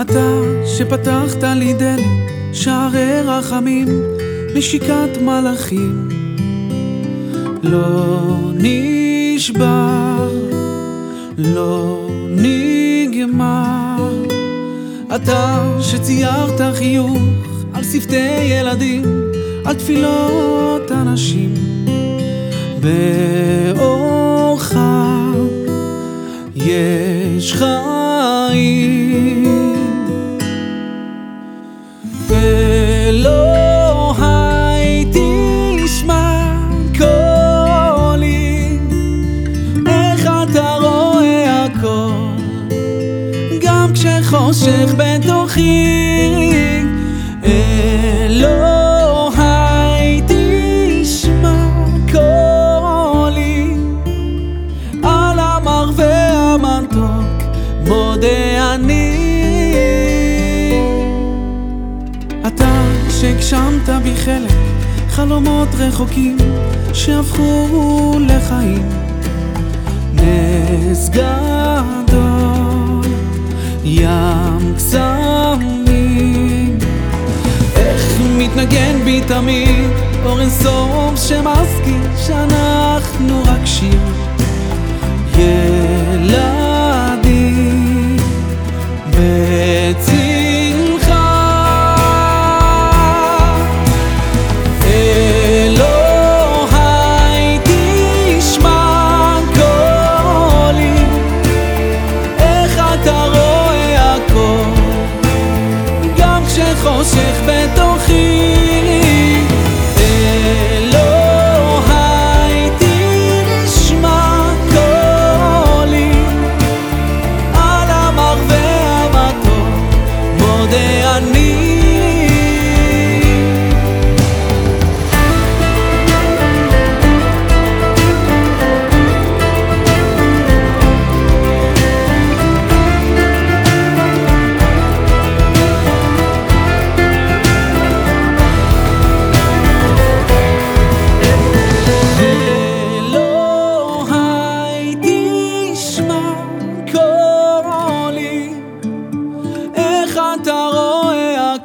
אתה שפתחת לי דלת, שערי רחמים, נשיקת מלאכים. לא נשבר, לא נגמר. אתה שציירת חיוך על שפתי ילדים, על תפילות אנשים. באורך יש חיים גם כשחושך בתוכי. אלוה הייתי נשמע קולי. על המר והמתוק מודה אני. אתה שהגשמת בי חלק חלומות רחוקים שהפכו לחיים תמיד אור אינסוף שמזכיר שאנחנו רק שיר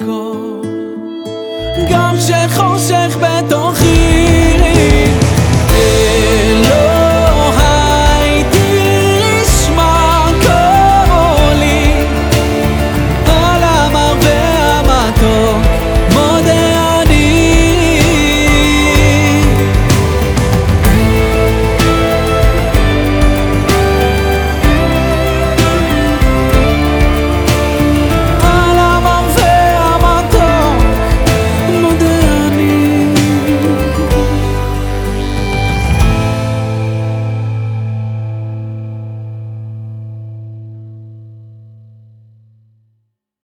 הכל. גם כשחושך ב...